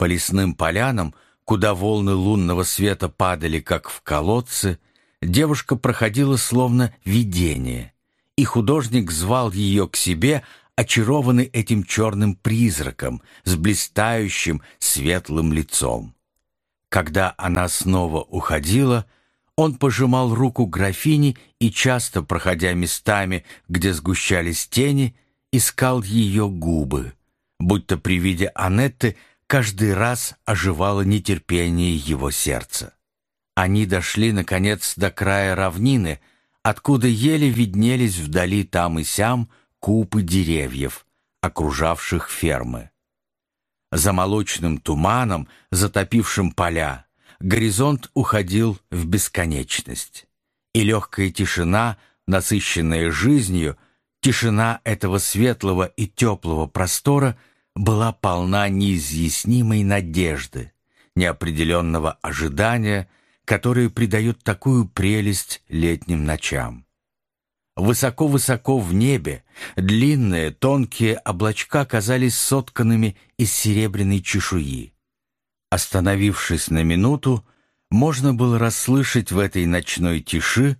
По лесным полянам, куда волны лунного света падали, как в колодцы, девушка проходила словно видение, и художник звал ее к себе, очарованный этим черным призраком с блистающим светлым лицом. Когда она снова уходила, он пожимал руку графини и, часто проходя местами, где сгущались тени, искал ее губы, будто при виде Анетты каждый раз оживало нетерпение его сердца. Они дошли, наконец, до края равнины, откуда еле виднелись вдали там и сям купы деревьев, окружавших фермы. За молочным туманом, затопившим поля, горизонт уходил в бесконечность. И легкая тишина, насыщенная жизнью, тишина этого светлого и теплого простора была полна неизъяснимой надежды, неопределенного ожидания, которые придают такую прелесть летним ночам. Высоко-высоко в небе длинные тонкие облачка казались сотканными из серебряной чешуи. Остановившись на минуту, можно было расслышать в этой ночной тиши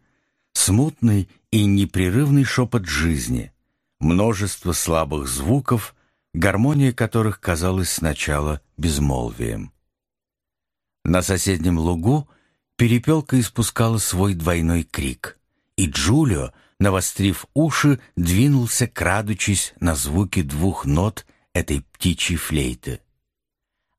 смутный и непрерывный шепот жизни, множество слабых звуков, гармония которых казалась сначала безмолвием. На соседнем лугу перепелка испускала свой двойной крик, и Джулио, навострив уши, двинулся, крадучись на звуки двух нот этой птичьей флейты.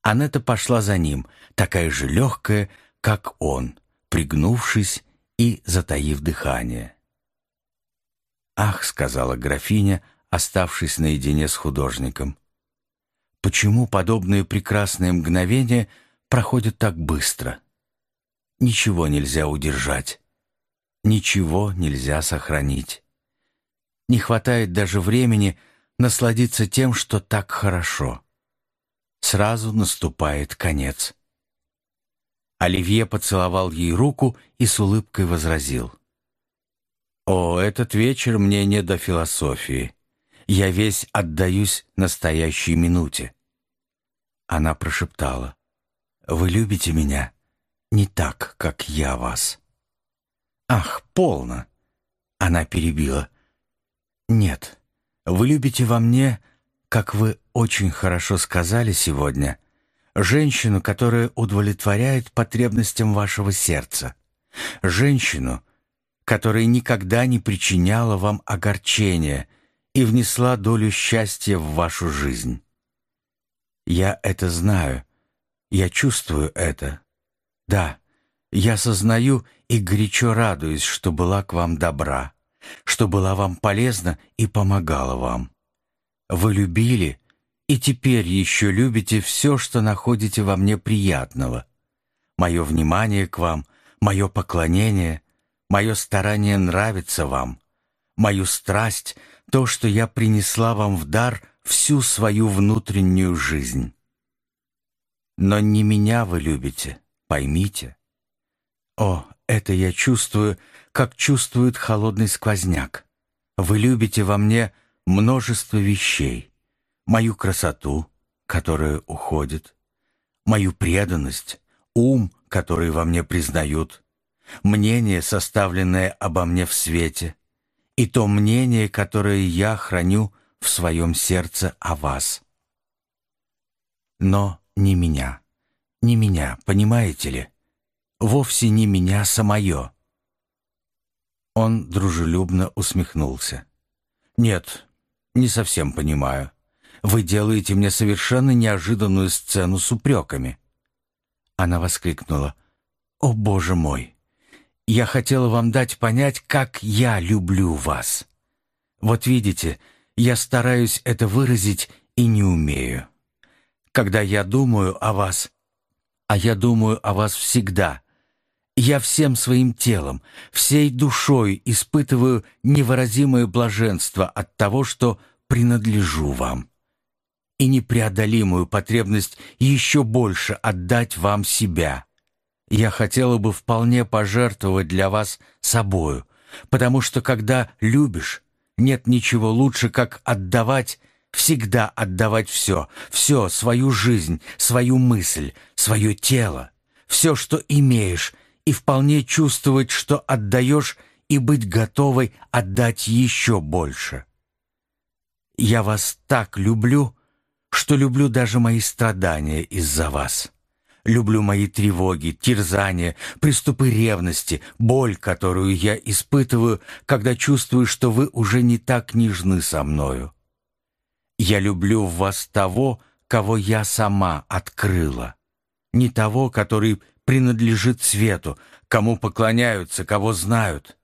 Анетта пошла за ним, такая же легкая, как он, пригнувшись и затаив дыхание. «Ах», — сказала графиня, оставшись наедине с художником, «почему подобные прекрасные мгновения проходят так быстро? Ничего нельзя удержать, ничего нельзя сохранить. Не хватает даже времени насладиться тем, что так хорошо» сразу наступает конец. Оливье поцеловал ей руку и с улыбкой возразил. «О, этот вечер мне не до философии. Я весь отдаюсь настоящей минуте». Она прошептала. «Вы любите меня не так, как я вас». «Ах, полно!» Она перебила. «Нет, вы любите во мне как вы очень хорошо сказали сегодня, женщину, которая удовлетворяет потребностям вашего сердца, женщину, которая никогда не причиняла вам огорчения и внесла долю счастья в вашу жизнь. Я это знаю, я чувствую это. Да, я сознаю и горячо радуюсь, что была к вам добра, что была вам полезна и помогала вам. Вы любили и теперь еще любите все, что находите во мне приятного. Мое внимание к вам, мое поклонение, мое старание нравится вам, мою страсть, то, что я принесла вам в дар всю свою внутреннюю жизнь. Но не меня вы любите, поймите. О, это я чувствую, как чувствует холодный сквозняк. Вы любите во мне множество вещей. Мою красоту, которая уходит, мою преданность, ум, который во мне признают, мнение, составленное обо мне в свете, и то мнение, которое я храню в своем сердце о вас. Но не меня, не меня, понимаете ли? Вовсе не меня самое. Он дружелюбно усмехнулся. «Нет, «Не совсем понимаю. Вы делаете мне совершенно неожиданную сцену с упреками». Она воскликнула. «О, Боже мой! Я хотела вам дать понять, как я люблю вас. Вот видите, я стараюсь это выразить и не умею. Когда я думаю о вас, а я думаю о вас всегда, я всем своим телом, всей душой испытываю невыразимое блаженство от того, что принадлежу вам, и непреодолимую потребность еще больше отдать вам себя. Я хотела бы вполне пожертвовать для вас собою, потому что когда любишь, нет ничего лучше, как отдавать всегда отдавать все, все, свою жизнь, свою мысль, свое тело, все, что имеешь, и вполне чувствовать, что отдаешь, и быть готовой отдать еще больше. Я вас так люблю, что люблю даже мои страдания из-за вас. Люблю мои тревоги, терзания, приступы ревности, боль, которую я испытываю, когда чувствую, что вы уже не так нежны со мною. Я люблю в вас того, кого я сама открыла, не того, который принадлежит свету, кому поклоняются, кого знают,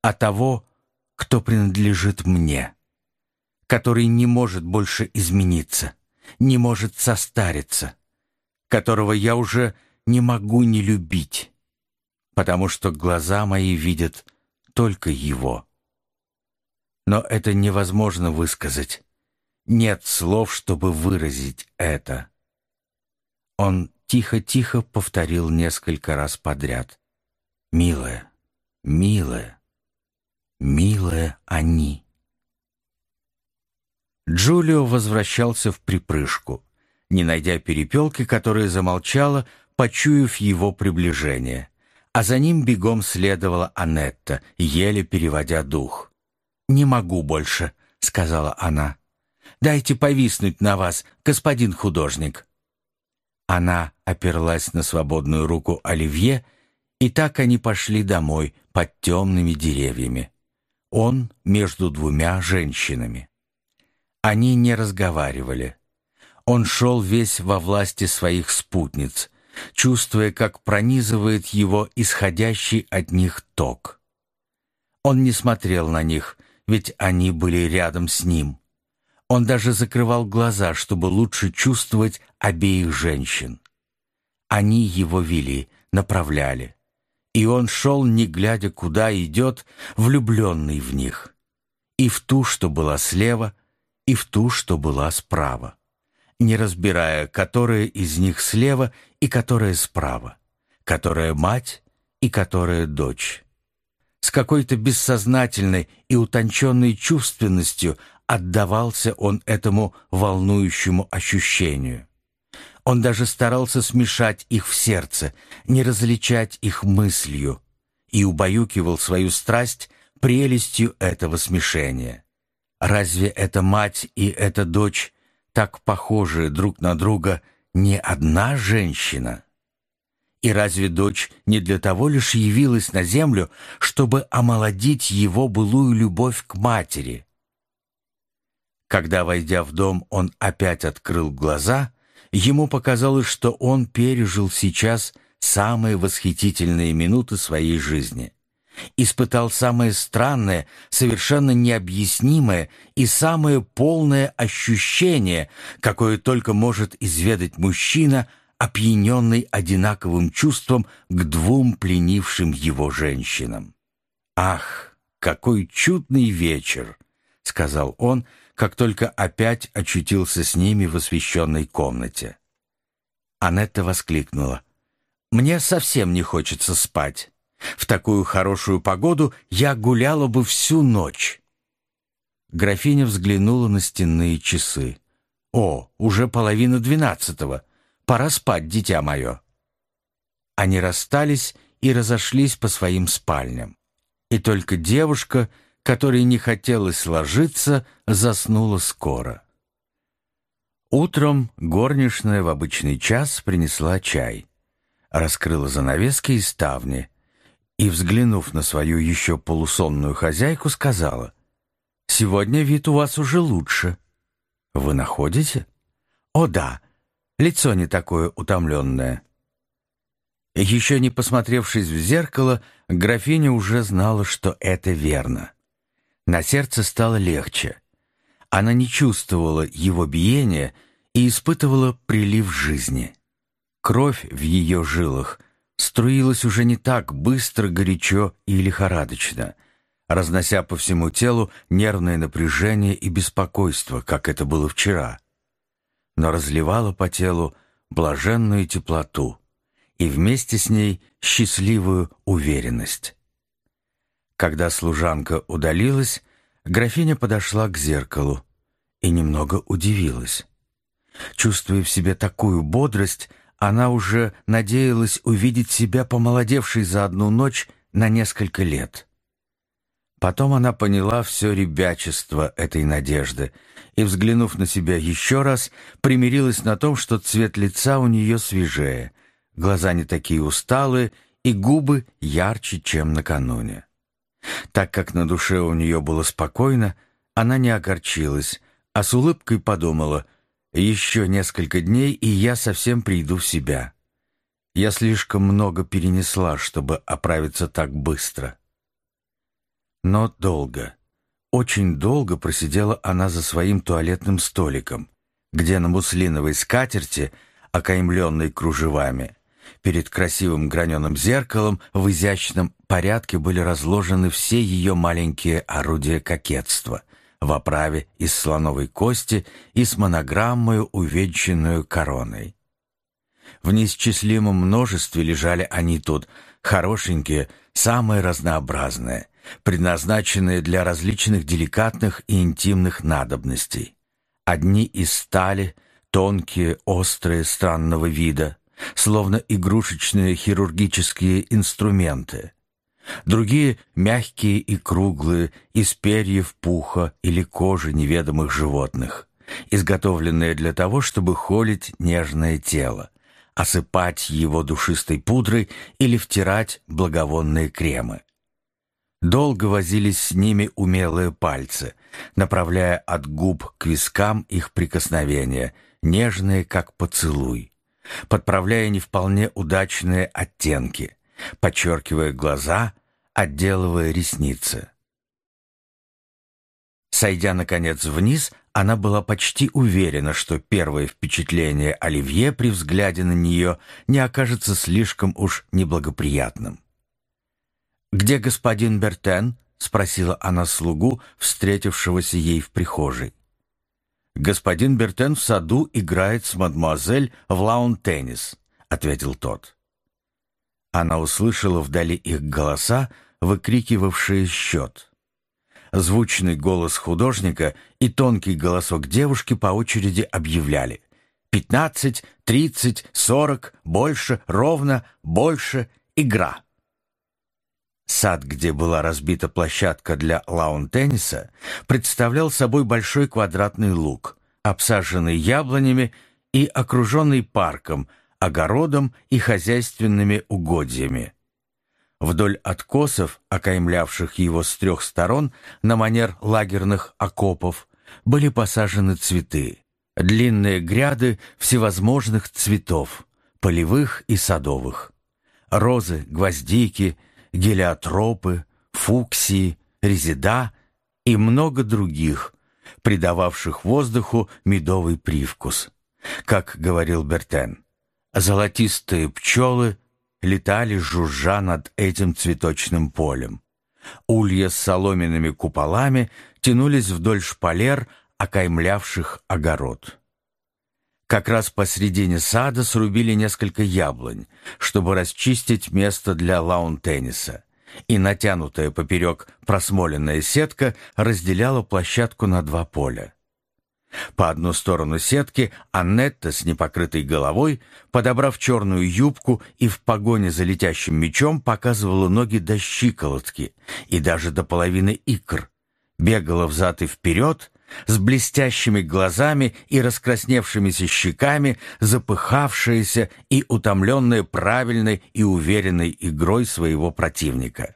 а того, кто принадлежит мне, который не может больше измениться, не может состариться, которого я уже не могу не любить, потому что глаза мои видят только его. Но это невозможно высказать. Нет слов, чтобы выразить это. Он тихо-тихо повторил несколько раз подряд. «Милая, милая, милая они». Джулио возвращался в припрыжку не найдя перепелки, которая замолчала, почуяв его приближение. А за ним бегом следовала Анетта, еле переводя дух. «Не могу больше», — сказала она. «Дайте повиснуть на вас, господин художник». Она оперлась на свободную руку Оливье, и так они пошли домой под темными деревьями. Он между двумя женщинами. Они не разговаривали. Он шел весь во власти своих спутниц, чувствуя, как пронизывает его исходящий от них ток. Он не смотрел на них, ведь они были рядом с ним. Он даже закрывал глаза, чтобы лучше чувствовать обеих женщин. Они его вели, направляли. И он шел, не глядя, куда идет, влюбленный в них. И в ту, что была слева, и в ту, что была справа не разбирая, которая из них слева и которая справа, которая мать и которая дочь. С какой-то бессознательной и утонченной чувственностью отдавался он этому волнующему ощущению. Он даже старался смешать их в сердце, не различать их мыслью, и убаюкивал свою страсть прелестью этого смешения. Разве эта мать и эта дочь так похожие друг на друга не одна женщина? И разве дочь не для того лишь явилась на землю, чтобы омолодить его былую любовь к матери? Когда, войдя в дом, он опять открыл глаза, ему показалось, что он пережил сейчас самые восхитительные минуты своей жизни испытал самое странное, совершенно необъяснимое и самое полное ощущение, какое только может изведать мужчина, опьяненный одинаковым чувством к двум пленившим его женщинам. «Ах, какой чудный вечер!» — сказал он, как только опять очутился с ними в освещенной комнате. Анетта воскликнула. «Мне совсем не хочется спать». В такую хорошую погоду я гуляла бы всю ночь. Графиня взглянула на стенные часы. «О, уже половина двенадцатого. Пора спать, дитя мое». Они расстались и разошлись по своим спальням. И только девушка, которой не хотелось ложиться, заснула скоро. Утром горничная в обычный час принесла чай. Раскрыла занавески и ставни — и, взглянув на свою еще полусонную хозяйку, сказала, «Сегодня вид у вас уже лучше. Вы находите?» «О да, лицо не такое утомленное». Еще не посмотревшись в зеркало, графиня уже знала, что это верно. На сердце стало легче. Она не чувствовала его биения и испытывала прилив жизни. Кровь в ее жилах струилась уже не так быстро, горячо и лихорадочно, разнося по всему телу нервное напряжение и беспокойство, как это было вчера, но разливала по телу блаженную теплоту и вместе с ней счастливую уверенность. Когда служанка удалилась, графиня подошла к зеркалу и немного удивилась. Чувствуя в себе такую бодрость, она уже надеялась увидеть себя помолодевшей за одну ночь на несколько лет. Потом она поняла все ребячество этой надежды и, взглянув на себя еще раз, примирилась на том, что цвет лица у нее свежее, глаза не такие усталые и губы ярче, чем накануне. Так как на душе у нее было спокойно, она не огорчилась, а с улыбкой подумала, «Еще несколько дней, и я совсем приду в себя. Я слишком много перенесла, чтобы оправиться так быстро». Но долго, очень долго просидела она за своим туалетным столиком, где на муслиновой скатерти, окаймленной кружевами, перед красивым граненым зеркалом в изящном порядке были разложены все ее маленькие орудия кокетства в оправе из слоновой кости и с монограммою, увенчанную короной. В неисчислимом множестве лежали они тут, хорошенькие, самые разнообразные, предназначенные для различных деликатных и интимных надобностей. Одни из стали, тонкие, острые, странного вида, словно игрушечные хирургические инструменты. Другие мягкие и круглые, из перьев пуха или кожи неведомых животных, изготовленные для того, чтобы холить нежное тело, осыпать его душистой пудрой или втирать благовонные кремы. Долго возились с ними умелые пальцы, направляя от губ к вискам их прикосновения, нежные, как поцелуй, подправляя не вполне удачные оттенки, подчеркивая глаза, отделывая ресницы. Сойдя, наконец, вниз, она была почти уверена, что первое впечатление Оливье при взгляде на нее не окажется слишком уж неблагоприятным. «Где господин Бертен?» — спросила она слугу, встретившегося ей в прихожей. «Господин Бертен в саду играет с мадемуазель в лаун-теннис», — ответил тот. Она услышала вдали их голоса, выкрикивавшие счет. Звучный голос художника и тонкий голосок девушки по очереди объявляли «Пятнадцать, тридцать, сорок, больше, ровно, больше, игра». Сад, где была разбита площадка для лаун-тенниса, представлял собой большой квадратный луг, обсаженный яблонями и окруженный парком, огородом и хозяйственными угодьями. Вдоль откосов, окаймлявших его с трех сторон на манер лагерных окопов, были посажены цветы, длинные гряды всевозможных цветов, полевых и садовых. Розы, гвоздики, гелиотропы, фуксии, резида и много других, придававших воздуху медовый привкус. Как говорил Бертен, золотистые пчелы летали жужжа над этим цветочным полем. Улья с соломенными куполами тянулись вдоль шпалер, окаймлявших огород. Как раз посредине сада срубили несколько яблонь, чтобы расчистить место для лаун-тенниса, и натянутая поперек просмоленная сетка разделяла площадку на два поля. По одну сторону сетки Аннетта с непокрытой головой, подобрав черную юбку и в погоне за летящим мечом, показывала ноги до щиколотки и даже до половины икр, бегала взад и вперед, с блестящими глазами и раскрасневшимися щеками, запыхавшаяся и утомленная правильной и уверенной игрой своего противника.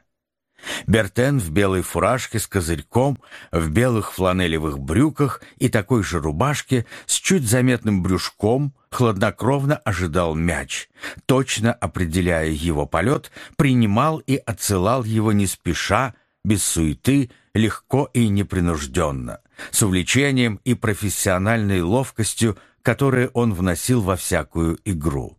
Бертен в белой фуражке с козырьком, в белых фланелевых брюках и такой же рубашке с чуть заметным брюшком хладнокровно ожидал мяч, точно определяя его полет, принимал и отсылал его не спеша, без суеты, легко и непринужденно, с увлечением и профессиональной ловкостью, которые он вносил во всякую игру.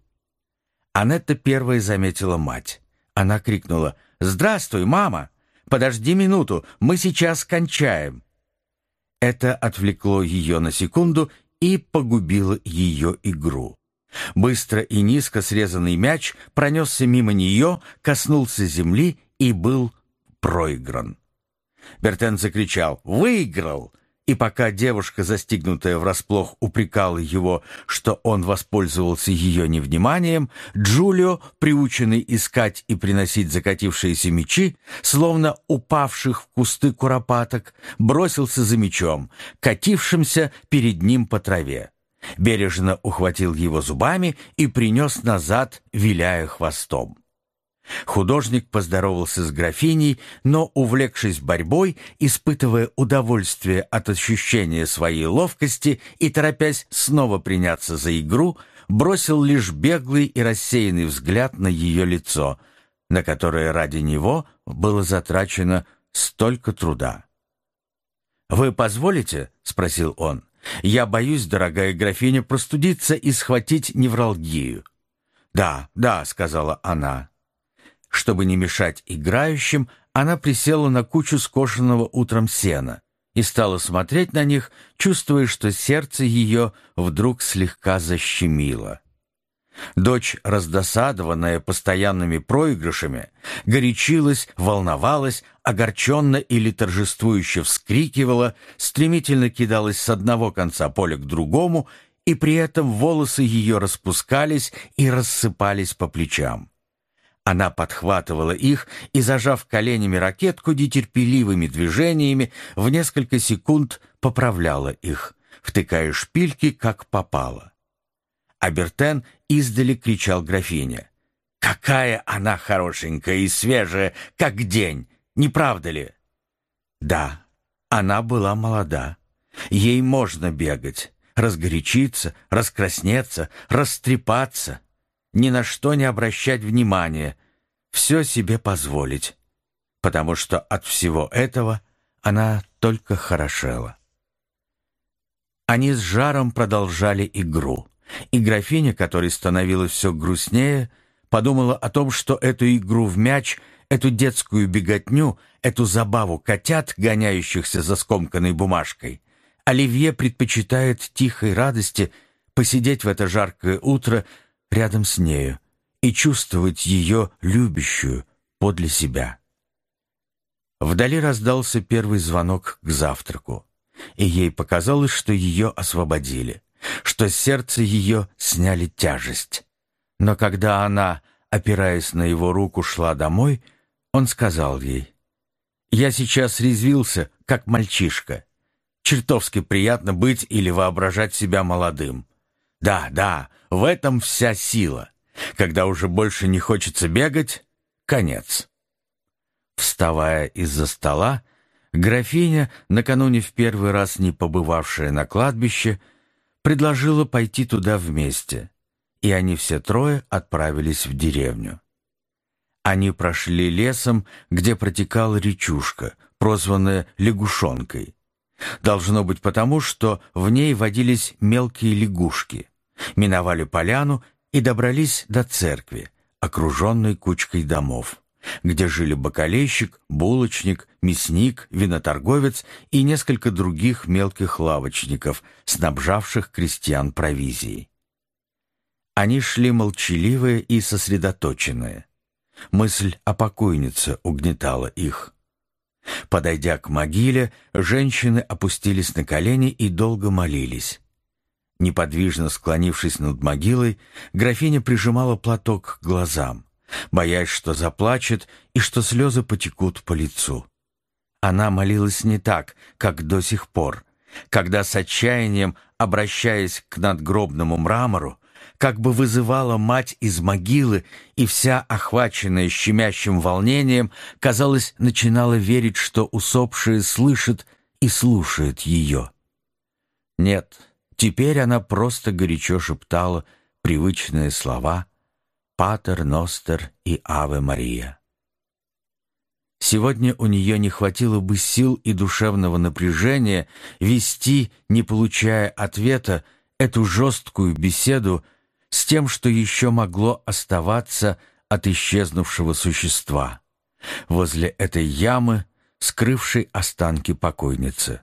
Анетта первая заметила мать. Она крикнула «Здравствуй, мама! Подожди минуту, мы сейчас кончаем!» Это отвлекло ее на секунду и погубило ее игру. Быстро и низко срезанный мяч пронесся мимо нее, коснулся земли и был проигран. Бертен закричал «Выиграл!» И пока девушка, застигнутая врасплох, упрекала его, что он воспользовался ее невниманием, Джулио, приученный искать и приносить закатившиеся мечи, словно упавших в кусты куропаток, бросился за мечом, катившимся перед ним по траве. Бережно ухватил его зубами и принес назад, виляя хвостом. Художник поздоровался с графиней, но, увлекшись борьбой, испытывая удовольствие от ощущения своей ловкости и торопясь снова приняться за игру, бросил лишь беглый и рассеянный взгляд на ее лицо, на которое ради него было затрачено столько труда. «Вы позволите?» — спросил он. «Я боюсь, дорогая графиня, простудиться и схватить невралгию». «Да, да», — сказала она, чтобы не мешать играющим, она присела на кучу скошенного утром сена и стала смотреть на них, чувствуя, что сердце ее вдруг слегка защемило. Дочь, раздосадованная постоянными проигрышами, горячилась, волновалась, огорченно или торжествующе вскрикивала, стремительно кидалась с одного конца поля к другому, и при этом волосы ее распускались и рассыпались по плечам. Она подхватывала их и, зажав коленями ракетку, нетерпеливыми движениями в несколько секунд поправляла их, втыкая шпильки, как попало. Абертен издали кричал графиня. «Какая она хорошенькая и свежая, как день, не правда ли?» Да, она была молода. Ей можно бегать, разгорячиться, раскраснеться, растрепаться — ни на что не обращать внимания, все себе позволить, потому что от всего этого она только хорошела. Они с жаром продолжали игру, и графиня, которой становилось все грустнее, подумала о том, что эту игру в мяч, эту детскую беготню, эту забаву котят, гоняющихся за скомканной бумажкой, Оливье предпочитает тихой радости посидеть в это жаркое утро рядом с нею и чувствовать ее любящую подле себя. Вдали раздался первый звонок к завтраку, и ей показалось, что ее освободили, что с сердца ее сняли тяжесть. Но когда она, опираясь на его руку, шла домой, он сказал ей, «Я сейчас резвился, как мальчишка. Чертовски приятно быть или воображать себя молодым. Да, да, в этом вся сила. Когда уже больше не хочется бегать, конец. Вставая из-за стола, графиня, накануне в первый раз не побывавшая на кладбище, предложила пойти туда вместе, и они все трое отправились в деревню. Они прошли лесом, где протекала речушка, прозванная лягушонкой. Должно быть потому, что в ней водились мелкие лягушки миновали поляну и добрались до церкви, окруженной кучкой домов, где жили бакалейщик, булочник, мясник, виноторговец и несколько других мелких лавочников, снабжавших крестьян провизией. Они шли молчаливые и сосредоточенные. Мысль о покойнице угнетала их. Подойдя к могиле, женщины опустились на колени и долго молились. Неподвижно склонившись над могилой, графиня прижимала платок к глазам, боясь, что заплачет и что слезы потекут по лицу. Она молилась не так, как до сих пор, когда с отчаянием, обращаясь к надгробному мрамору, как бы вызывала мать из могилы, и вся, охваченная щемящим волнением, казалось, начинала верить, что усопшая слышит и слушает ее. Нет, Теперь она просто горячо шептала привычные слова «Патер Ностер» и «Аве Мария». Сегодня у нее не хватило бы сил и душевного напряжения вести, не получая ответа, эту жесткую беседу с тем, что еще могло оставаться от исчезнувшего существа, возле этой ямы, скрывшей останки покойницы.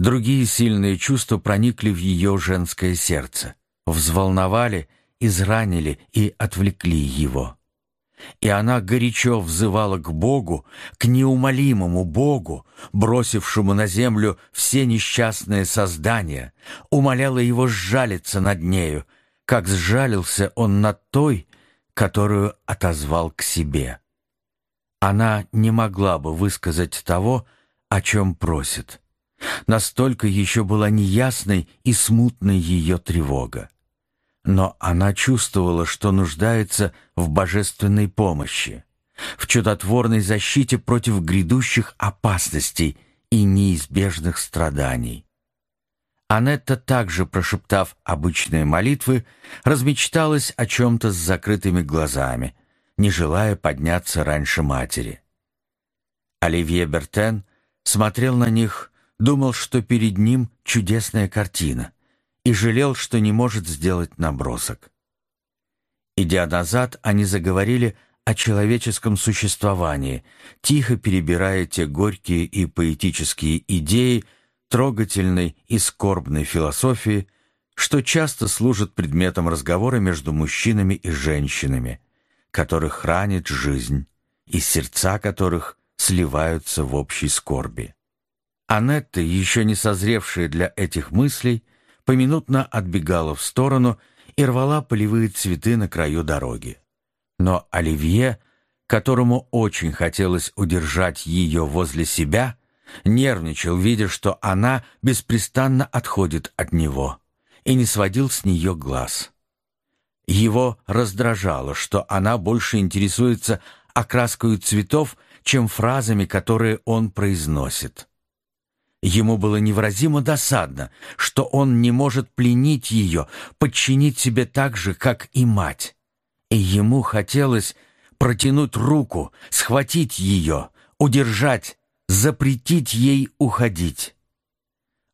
Другие сильные чувства проникли в ее женское сердце, взволновали, изранили и отвлекли его. и она горячо взывала к Богу, к неумолимому Богу, бросившему на землю все несчастные создания, умоляла его сжалиться над нею, как сжалился он над той, которую отозвал к себе. Она не могла бы высказать того, о чем просит. Настолько еще была неясной и смутной ее тревога но она чувствовала, что нуждается в божественной помощи, в чудотворной защите против грядущих опасностей и неизбежных страданий. Анетта, также прошептав обычные молитвы, размечталась о чем-то с закрытыми глазами, не желая подняться раньше матери. Оливье Бертен смотрел на них, думал, что перед ним чудесная картина — и жалел, что не может сделать набросок. Идя назад, они заговорили о человеческом существовании, тихо перебирая те горькие и поэтические идеи трогательной и скорбной философии, что часто служат предметом разговора между мужчинами и женщинами, которых ранит жизнь, и сердца которых сливаются в общей скорби. Анетта, еще не созревшая для этих мыслей, поминутно отбегала в сторону и рвала полевые цветы на краю дороги. Но Оливье, которому очень хотелось удержать ее возле себя, нервничал, видя, что она беспрестанно отходит от него, и не сводил с нее глаз. Его раздражало, что она больше интересуется окраской цветов, чем фразами, которые он произносит. Ему было невыразимо досадно, что он не может пленить ее, подчинить себе так же, как и мать. И ему хотелось протянуть руку, схватить ее, удержать, запретить ей уходить.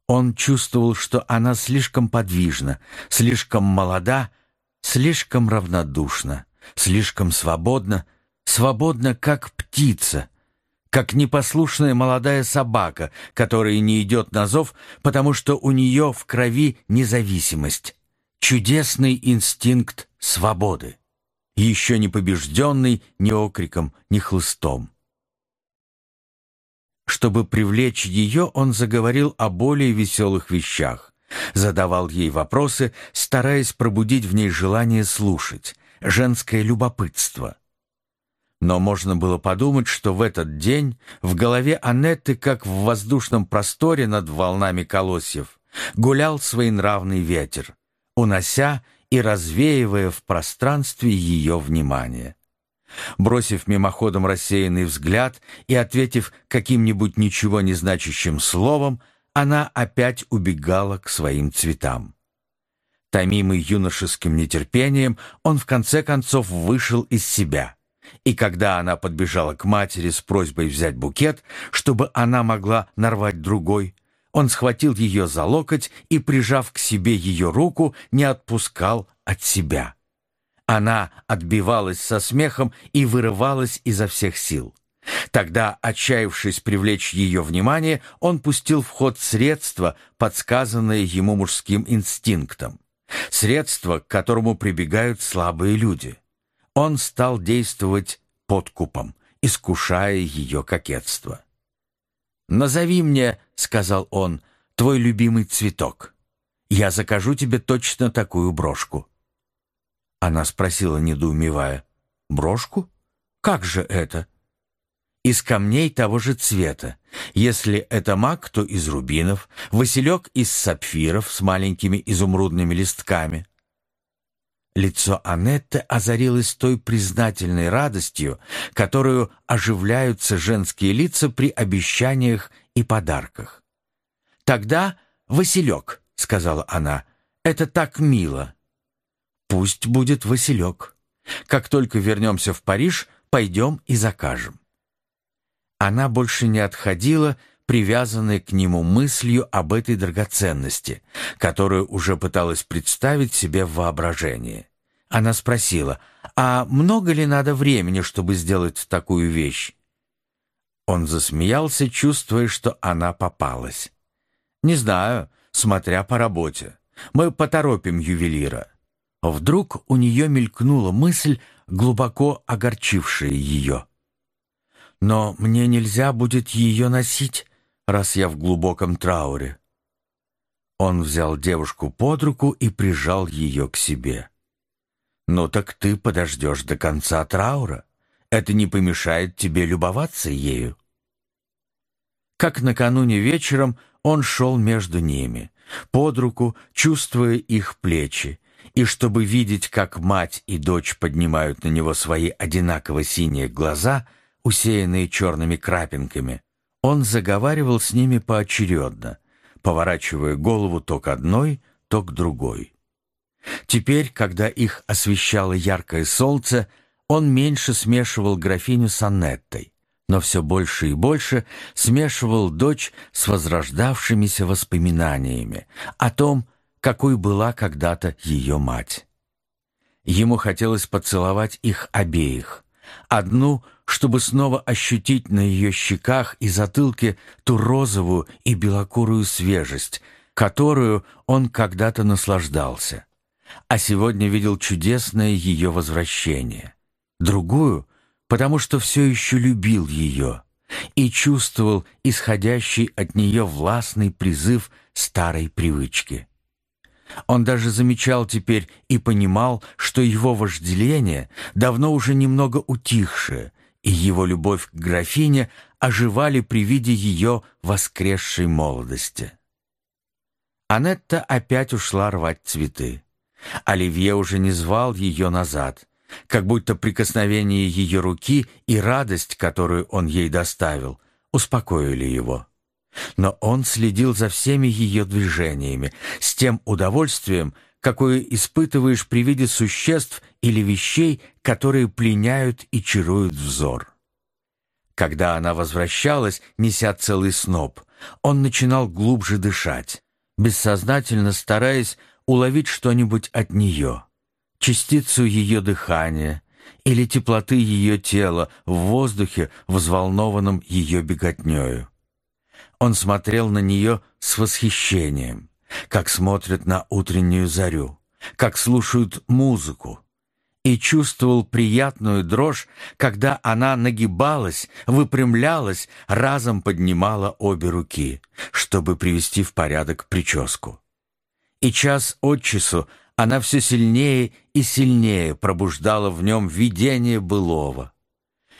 Он чувствовал, что она слишком подвижна, слишком молода, слишком равнодушна, слишком свободна, свободна, как птица — как непослушная молодая собака, которая не идет на зов, потому что у нее в крови независимость, чудесный инстинкт свободы, еще не побежденный ни окриком, ни хлыстом. Чтобы привлечь ее, он заговорил о более веселых вещах, задавал ей вопросы, стараясь пробудить в ней желание слушать, женское любопытство — но можно было подумать, что в этот день в голове Анетты, как в воздушном просторе над волнами колосьев, гулял своенравный ветер, унося и развеивая в пространстве ее внимание. Бросив мимоходом рассеянный взгляд и ответив каким-нибудь ничего не значащим словом, она опять убегала к своим цветам. Томимый юношеским нетерпением, он в конце концов вышел из себя — и когда она подбежала к матери с просьбой взять букет, чтобы она могла нарвать другой, он схватил ее за локоть и, прижав к себе ее руку, не отпускал от себя. Она отбивалась со смехом и вырывалась изо всех сил. Тогда, отчаявшись привлечь ее внимание, он пустил в ход средства, подсказанные ему мужским инстинктом. Средство, к которому прибегают слабые люди — он стал действовать подкупом, искушая ее кокетство. «Назови мне, — сказал он, — твой любимый цветок. Я закажу тебе точно такую брошку». Она спросила, недоумевая, «Брошку? Как же это?» «Из камней того же цвета. Если это мак, то из рубинов, василек из сапфиров с маленькими изумрудными листками». Лицо Анетты озарилось той признательной радостью, которую оживляются женские лица при обещаниях и подарках. «Тогда Василек», — сказала она, — «это так мило». «Пусть будет Василек. Как только вернемся в Париж, пойдем и закажем». Она больше не отходила, привязанная к нему мыслью об этой драгоценности, которую уже пыталась представить себе в воображении. Она спросила, «А много ли надо времени, чтобы сделать такую вещь?» Он засмеялся, чувствуя, что она попалась. «Не знаю, смотря по работе. Мы поторопим ювелира». Вдруг у нее мелькнула мысль глубоко огорчившее ее. «Но мне нельзя будет ее носить, раз я в глубоком трауре». Он взял девушку под руку и прижал ее к себе. «Ну так ты подождешь до конца траура. Это не помешает тебе любоваться ею». Как накануне вечером он шел между ними, под руку, чувствуя их плечи, и чтобы видеть, как мать и дочь поднимают на него свои одинаково синие глаза, усеянные черными крапинками, он заговаривал с ними поочередно, поворачивая голову то к одной, то к другой. Теперь, когда их освещало яркое солнце, он меньше смешивал графиню с Аннеттой, но все больше и больше смешивал дочь с возрождавшимися воспоминаниями о том, какой была когда-то ее мать. Ему хотелось поцеловать их обеих, одну, чтобы снова ощутить на ее щеках и затылке ту розовую и белокурую свежесть, которую он когда-то наслаждался, а сегодня видел чудесное ее возвращение. Другую, потому что все еще любил ее и чувствовал исходящий от нее властный призыв старой привычки. Он даже замечал теперь и понимал, что его вожделение давно уже немного утихшее, и его любовь к графине оживали при виде ее воскресшей молодости. Анетта опять ушла рвать цветы. Оливье уже не звал ее назад, как будто прикосновение ее руки и радость, которую он ей доставил, успокоили его. Но он следил за всеми ее движениями, с тем удовольствием, какое испытываешь при виде существ или вещей, которые пленяют и чаруют взор. Когда она возвращалась, неся целый сноп, он начинал глубже дышать, бессознательно стараясь уловить что-нибудь от нее, частицу ее дыхания или теплоты ее тела в воздухе, взволнованном ее беготнею. Он смотрел на нее с восхищением, как смотрят на утреннюю зарю, как слушают музыку, и чувствовал приятную дрожь, когда она нагибалась, выпрямлялась, разом поднимала обе руки, чтобы привести в порядок прическу. И час от часу она все сильнее и сильнее пробуждала в нем видение былого.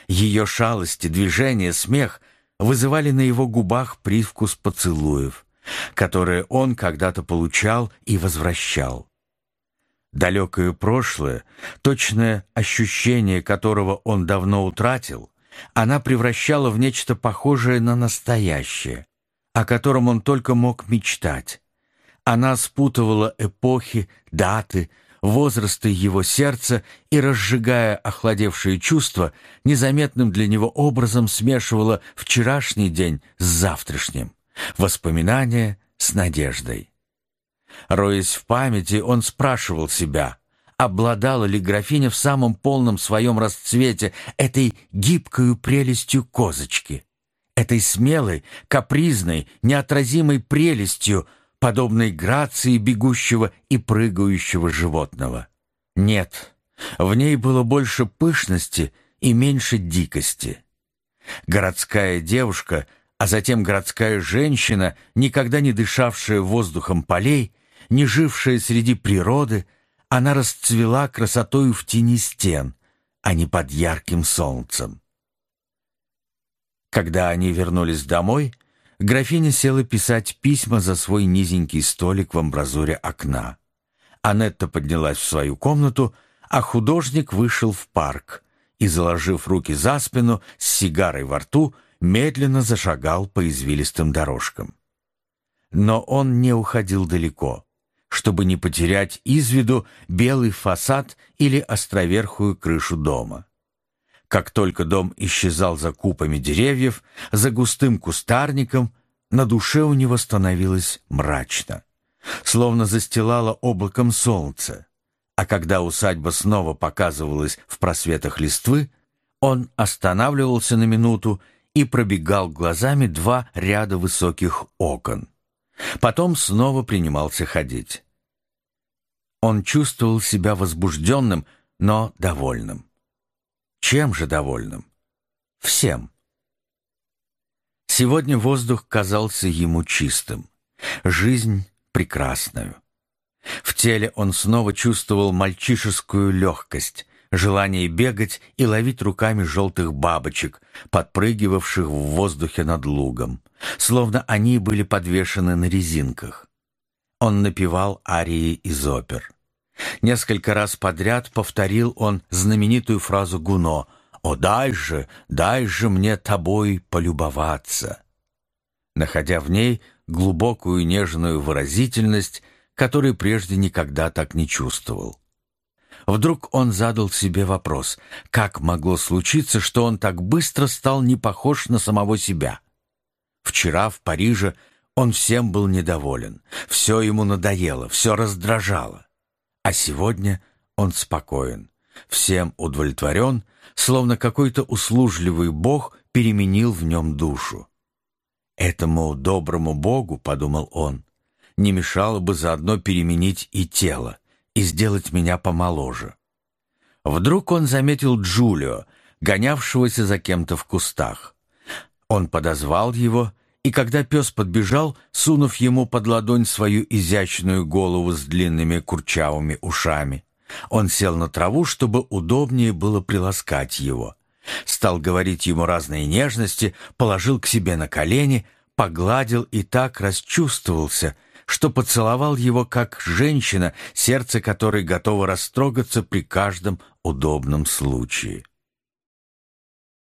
Ее шалости, движения, смех вызывали на его губах привкус поцелуев, которые он когда-то получал и возвращал. Далекое прошлое, точное ощущение которого он давно утратил, она превращала в нечто похожее на настоящее, о котором он только мог мечтать. Она спутывала эпохи, даты, возрасты его сердца и, разжигая охладевшие чувства, незаметным для него образом смешивала вчерашний день с завтрашним, воспоминания с надеждой. Роясь в памяти, он спрашивал себя, обладала ли графиня в самом полном своем расцвете этой гибкою прелестью козочки, этой смелой, капризной, неотразимой прелестью, подобной грации бегущего и прыгающего животного. Нет, в ней было больше пышности и меньше дикости. Городская девушка, а затем городская женщина, никогда не дышавшая воздухом полей, не жившая среди природы, она расцвела красотою в тени стен, а не под ярким солнцем. Когда они вернулись домой, Графиня села писать письма за свой низенький столик в амбразуре окна. Анетта поднялась в свою комнату, а художник вышел в парк и, заложив руки за спину, с сигарой во рту, медленно зашагал по извилистым дорожкам. Но он не уходил далеко, чтобы не потерять из виду белый фасад или островерхую крышу дома. Как только дом исчезал за купами деревьев, за густым кустарником, на душе у него становилось мрачно, словно застилало облаком солнце. А когда усадьба снова показывалась в просветах листвы, он останавливался на минуту и пробегал глазами два ряда высоких окон. Потом снова принимался ходить. Он чувствовал себя возбужденным, но довольным. Чем же довольным? Всем. Сегодня воздух казался ему чистым, жизнь прекрасную. В теле он снова чувствовал мальчишескую легкость, желание бегать и ловить руками желтых бабочек, подпрыгивавших в воздухе над лугом, словно они были подвешены на резинках. Он напевал арии из опер. Несколько раз подряд повторил он знаменитую фразу Гуно «О, дай же, дай же мне тобой полюбоваться!» находя в ней глубокую нежную выразительность, которую прежде никогда так не чувствовал. Вдруг он задал себе вопрос, как могло случиться, что он так быстро стал не похож на самого себя. Вчера в Париже он всем был недоволен, все ему надоело, все раздражало. А сегодня он спокоен, всем удовлетворен, словно какой-то услужливый бог переменил в нем душу. Этому доброму богу, подумал он, не мешало бы заодно переменить и тело, и сделать меня помоложе. Вдруг он заметил Джулио, гонявшегося за кем-то в кустах. Он подозвал его, и когда пес подбежал, сунув ему под ладонь свою изящную голову с длинными курчавыми ушами, он сел на траву, чтобы удобнее было приласкать его. Стал говорить ему разные нежности, положил к себе на колени, погладил и так расчувствовался, что поцеловал его как женщина, сердце которой готово растрогаться при каждом удобном случае.